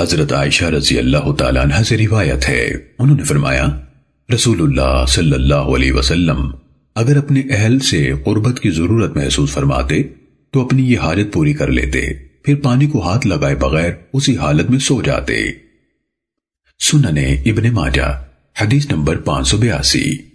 حضرت عائشہ رضی اللہ تعالیٰ عنہ سے روایت ہے۔ انہوں نے فرمایا، رسول اللہ صلی اللہ علیہ وسلم اگر اپنے اہل سے قربت کی ضرورت محسوس فرماتے، تو اپنی یہ حالت پوری کر لیتے، پھر پانی کو ہاتھ لگائے بغیر اسی حالت میں سو جاتے۔ سننے ابن ماجہ، حدیث نمبر پانچ سو بیاسی۔